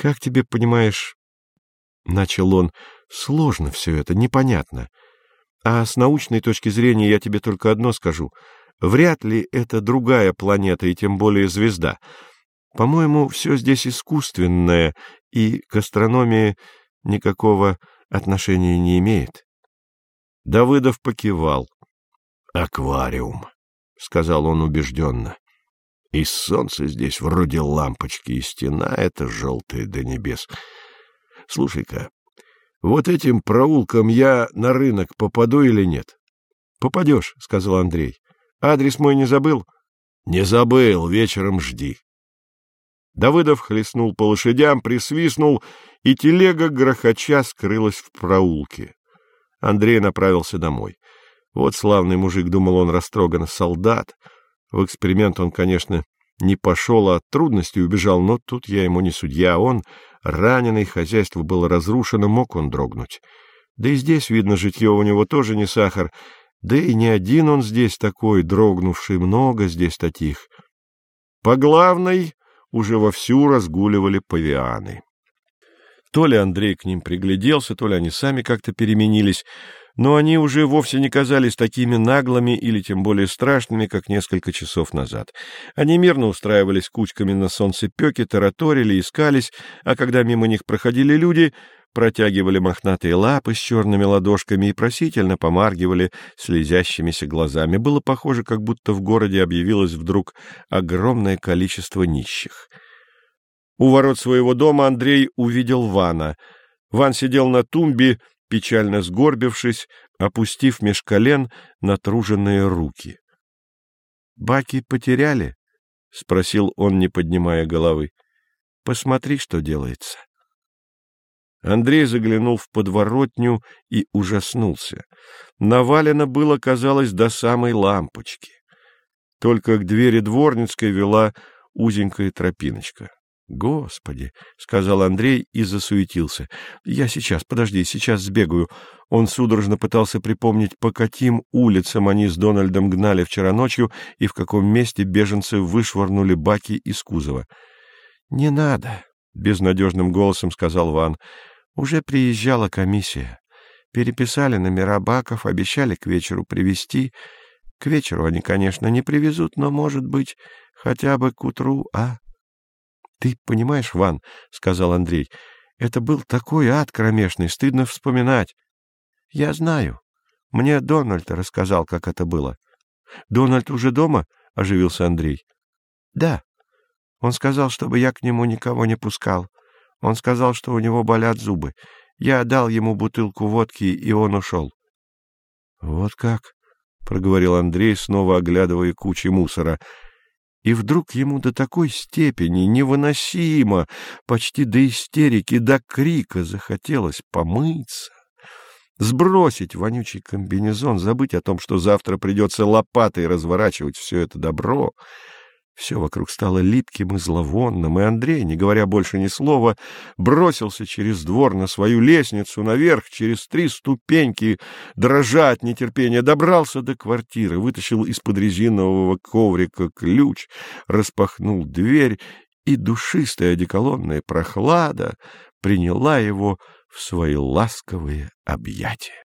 Как тебе, понимаешь, — начал он, — сложно все это, непонятно. А с научной точки зрения я тебе только одно скажу. Вряд ли это другая планета и тем более звезда. По-моему, все здесь искусственное и к астрономии никакого отношения не имеет. Давыдов покивал. — Аквариум, — сказал он убежденно. И солнце здесь вроде лампочки, и стена эта желтая до небес. Слушай-ка, вот этим проулком я на рынок попаду или нет? — Попадешь, — сказал Андрей. — Адрес мой не забыл? — Не забыл, вечером жди. Давыдов хлестнул по лошадям, присвистнул, и телега грохоча скрылась в проулке. Андрей направился домой. Вот славный мужик, думал он растроганно, солдат. В эксперимент он, конечно, не пошел, а от трудностей убежал, но тут я ему не судья. Он, раненый, хозяйство было разрушено, мог он дрогнуть. Да и здесь, видно, житье у него тоже не сахар. Да и не один он здесь такой, дрогнувший, много здесь таких. По главной уже вовсю разгуливали павианы. То ли Андрей к ним пригляделся, то ли они сами как-то переменились, но они уже вовсе не казались такими наглыми или тем более страшными, как несколько часов назад. Они мирно устраивались кучками на солнцепеке, тараторили, искались, а когда мимо них проходили люди, протягивали мохнатые лапы с черными ладошками и просительно помаргивали слезящимися глазами. Было похоже, как будто в городе объявилось вдруг огромное количество нищих. У ворот своего дома Андрей увидел Вана. Ван сидел на тумбе, печально сгорбившись, опустив меж колен натруженные руки. — Баки потеряли? — спросил он, не поднимая головы. — Посмотри, что делается. Андрей заглянул в подворотню и ужаснулся. Навалено было, казалось, до самой лампочки. Только к двери дворницкой вела узенькая тропиночка. «Господи!» — сказал Андрей и засуетился. «Я сейчас, подожди, сейчас сбегаю». Он судорожно пытался припомнить, по каким улицам они с Дональдом гнали вчера ночью и в каком месте беженцы вышвырнули баки из кузова. «Не надо», — безнадежным голосом сказал Ван. «Уже приезжала комиссия. Переписали номера баков, обещали к вечеру привезти. К вечеру они, конечно, не привезут, но, может быть, хотя бы к утру, а?» — Ты понимаешь, Ван, — сказал Андрей, — это был такой ад кромешный, стыдно вспоминать. — Я знаю. Мне Дональд рассказал, как это было. — Дональд уже дома? — оживился Андрей. — Да. Он сказал, чтобы я к нему никого не пускал. Он сказал, что у него болят зубы. Я дал ему бутылку водки, и он ушел. — Вот как? — проговорил Андрей, снова оглядывая кучи мусора — и вдруг ему до такой степени невыносимо, почти до истерики, до крика захотелось помыться, сбросить вонючий комбинезон, забыть о том, что завтра придется лопатой разворачивать все это добро — все вокруг стало липким и зловонным, и Андрей, не говоря больше ни слова, бросился через двор на свою лестницу, наверх, через три ступеньки, дрожа от нетерпения, добрался до квартиры, вытащил из-под резинового коврика ключ, распахнул дверь, и душистая одеколонная прохлада приняла его в свои ласковые объятия.